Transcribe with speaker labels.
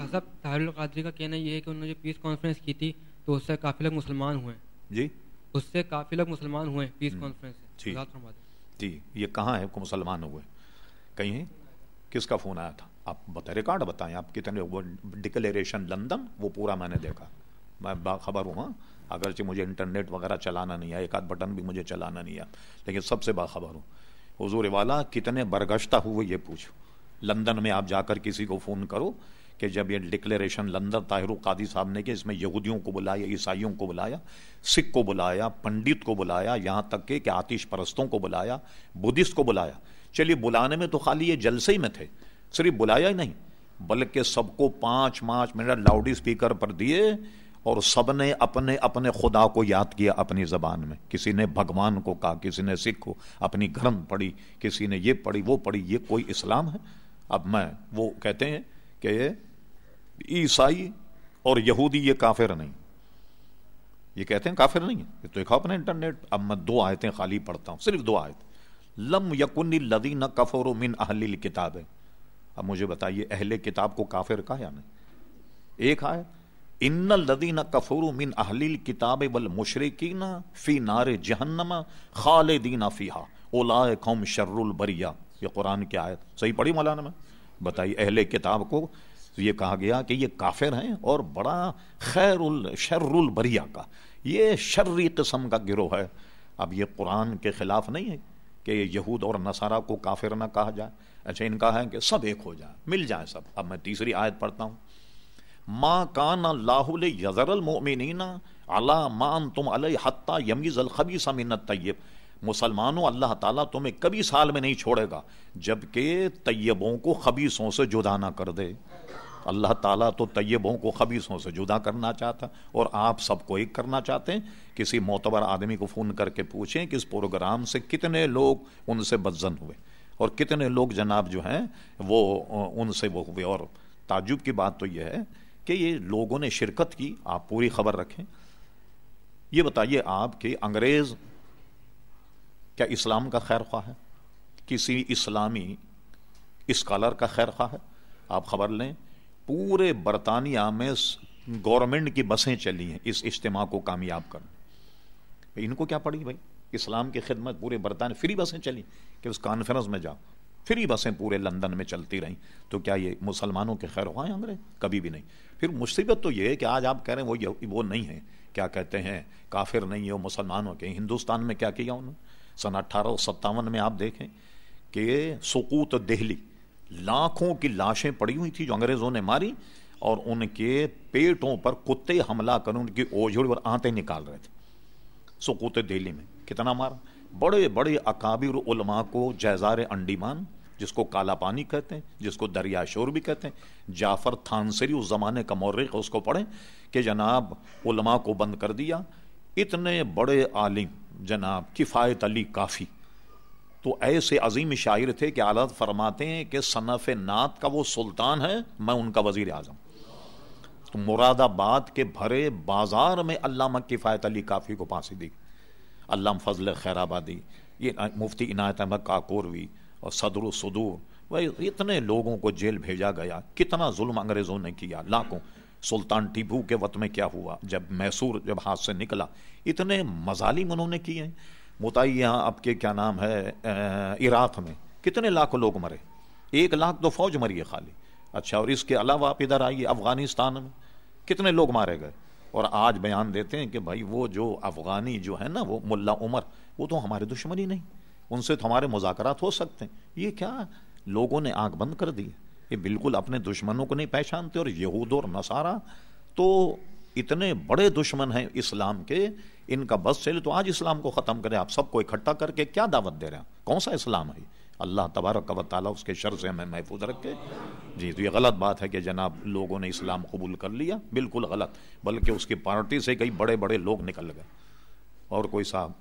Speaker 1: شاہ صاحب طاہر القادری کا کہنا یہ ہے کہ انہوں نے جو پیس کانفرنس کی تھی تو اس سے کافی لوگ مسلمان ہوئے۔ ہیں
Speaker 2: جی؟
Speaker 1: اس سے کافی لوگ مسلمان ہوئے ہیں پیس کانفرنس
Speaker 2: جی۔ جی یہ کہاں ہے؟ کو مسلمان ہوئے۔ کہیں کس کا فون آیا تھا؟ آپ بتا ریکارڈ بتائیں۔ آپ کتنے وہ ڈکلیریشن لندن وہ پورا میں نے دیکھا۔ میں باخبر ہوں ہاں۔ اگرچہ مجھے انٹرنیٹ وغیرہ چلانا نہیں ہے ایک آدھ بٹن بھی مجھے چلانا نہیں ہے لیکن سب سے باخبر ہوں۔ حضور والا کتنے برگشتہ ہوئے یہ پوچھو۔ لندن میں آپ جا کر کسی کو فون کرو۔ کہ جب یہ ڈکلیریشن لندن طاہر قادی صاحب نے کہ اس میں یہودیوں کو بلایا، عیسائیوں کو بلایا، سکھ کو بلایا، پنڈت کو بلایا، یہاں تک کہ کہ آتش پرستوں کو بلایا، بدھسٹ کو بلایا۔ چلیے بلانے میں تو خالی یہ جلسے ہی میں تھے، صرف بلایا ہی نہیں، بلکہ سب کو پانچ پانچ منٹ لاؤڈ اسپیکر پر دیے اور سب نے اپنے اپنے خدا کو یاد کیا اپنی زبان میں۔ کسی نے بھگوان کو کہا، کسی نے سکھ کو اپنی گرم پڑھی، کسی نے یہ پڑھی، وہ پڑھی، یہ کوئی اسلام ہے؟ اب میں وہ کہتے ہیں کہ عیسائی اور یہودی یہ کافر نہیں۔ یہ کہتے ہیں کافر نہیں ہے۔ یہ تو ایک اپنے انٹرنیٹ۔ اب میں دو آیتیں خالی پڑھتا ہوں، صرف دو آیت۔ لم یقن الذین کفروا من اہل الکتاب۔ اب مجھے بتائیے، اہل کتاب کو کافر کہا یا نہیں؟ ایک آیت، ان الذین کفروا من اہل الکتاب والمشرکین فی نار جہنم خالدین فیہا۔ اولئک قوم شر البریہ۔ یہ قرآن کی آیت۔ صحیح پڑھی مولانا میں؟ بتائیے، اہل کتاب کو یہ کہا گیا کہ یہ کافر ہیں اور بڑا خیر الشر البریہ کا۔ یہ شرری قسم کا گروہ ہے۔ اب یہ قرآن کے خلاف نہیں ہے کہ یہود اور نصارہ کو کافر نہ کہا جائے۔ اچھا ان کا ہے کہ سب ایک ہو جائے، مل جائے سب۔ اب میں تیسری آیت پڑھتا ہوں۔ ما کان اللہ یزر المؤمنین علی ما انتم علی حتی یمیز الخبیث من الطیب مسلمانوں اللہ تعالیٰ تمہیں کبھی سال میں نہیں چھوڑے گا، جبکہ طیبوں کو خبیصوں سے جدا نہ کر دے۔ اللہ تعالیٰ تو طیبوں کو خبیصوں سے جدا کرنا چاہتا، اور آپ سب کو ایک کرنا چاہتے ہیں۔ کسی معتبر آدمی کو فون کر کے پوچھیں کہ اس پروگرام سے کتنے لوگ ان سے بدزن ہوئے۔ اور کتنے لوگ جناب جو ہیں، وہ ان سے وہ ہوئے۔ اور تعجب کی بات تو یہ ہے کہ یہ لوگوں نے شرکت کی، آپ پوری خبر رکھیں۔ یہ بتائیے آپ کہ انگریز کیا اسلام کا خیر خواہ ہے؟ کسی اسلامی اسکالر کا خیر خواہ ہے؟ آپ خبر لیں، پورے برطانیہ میں گورنمنٹ کی بسیں چلی ہیں اس اجتماع کو کامیاب کرنے۔ ان کو کیا پڑی بھائی؟ اسلام کی خدمت پورے برطانیہ، فری بسیں چلی کہ اس کانفرنس میں جاؤ۔ فری بسیں پورے لندن میں چلتی رہیں۔ تو کیا یہ مسلمانوں کے خیر خواہ ہیں انگریز؟ کبھی بھی نہیں۔ پھر مصیبت تو یہ ہے کہ آج آپ کہہ رہے ہیں وہ وہ نہیں ہے کیا کہتے ہیں؟ کافر نہیں ہے وہ مسلمانوں کے ہندوستان میں کیا کیا انہوں نے؟ سن اٹھارہ سو ستاون میں آپ دیکھیں کہ سقوط دہلی لاکھوں کی لاشیں پڑی ہوئی تھی جو انگریزوں نے ماری اور ان کے پیٹوں پر کتے حملہ کر ان کی اوجھڑ اور آنتے نکال رہے تھے۔ سقوط دہلی میں کتنا مارا؟ بڑے بڑے اکابر علماء کو جیزار انڈیمان، جس کو کالا پانی کہتے ہیں، جس کو دریا شور بھی کہتے ہیں، جعفر تھانسری اس زمانے کا مورخ اس کو پڑھیں کہ جناب علماء کو بند کر دیا۔ اتنے بڑے عالم جناب، کفایت علی کافی۔ تو ایسے عظیم شاعر تھے کہ عالت فرماتے ہیں کہ صنف نعت کا وہ سلطان ہے، میں ان کا وزیر اعظم۔ تو مراد آباد کے بھرے بازار میں علامہ کفایت علی کافی کو پھانسی دی۔ علام فضل خیر آبادی، یہ مفتی عنایت احمد کاکوروی اور صدر الصدور، وہ اتنے لوگوں کو جیل بھیجا گیا۔ کتنا ظلم انگریزوں نے کیا، لاکھوں۔ سلطان ٹیپو کے وقت میں کیا ہوا؟ جب میسور جب ہاتھ سے نکلا، اتنے مظالم انہوں نے کیے۔ ہیں متعین یہاں اب کے کیا نام ہے؟ عراق میں کتنے لاکھ لوگ مرے۔ ایک لاکھ تو فوج مری ہے خالی۔ اچھا اور اس کے علاوہ آپ ادھر آئیے، افغانستان میں کتنے لوگ مارے گئے؟ اور آج بیان دیتے ہیں کہ بھائی وہ جو افغانی جو ہے نا، وہ ملا عمر، وہ تو ہمارے دشمنی نہیں۔ ان سے تو ہمارے مذاکرات ہو سکتے ہیں۔ یہ کیا؟ لوگوں نے آنکھ بند کر دی۔ یہ بالکل اپنے دشمنوں کو نہیں پہچانتے اور یہود اور نصارہ تو اتنے بڑے دشمن ہیں اسلام کے، ان کا بس چلے تو آج اسلام کو ختم کرے آپ سب کو اکٹھا کر کے کیا دعوت دے رہے ہیں؟ کون سا اسلام ہے؟ اللہ تبارک و تعالیٰ اس کے شر سے ہمیں محفوظ رکھے۔ جی تو یہ غلط بات ہے کہ جناب لوگوں نے اسلام قبول کر لیا۔ بالکل غلط، بلکہ اس کی پارٹی سے کئی بڑے بڑے لوگ نکل گئے۔ اور کوئی صاحب؟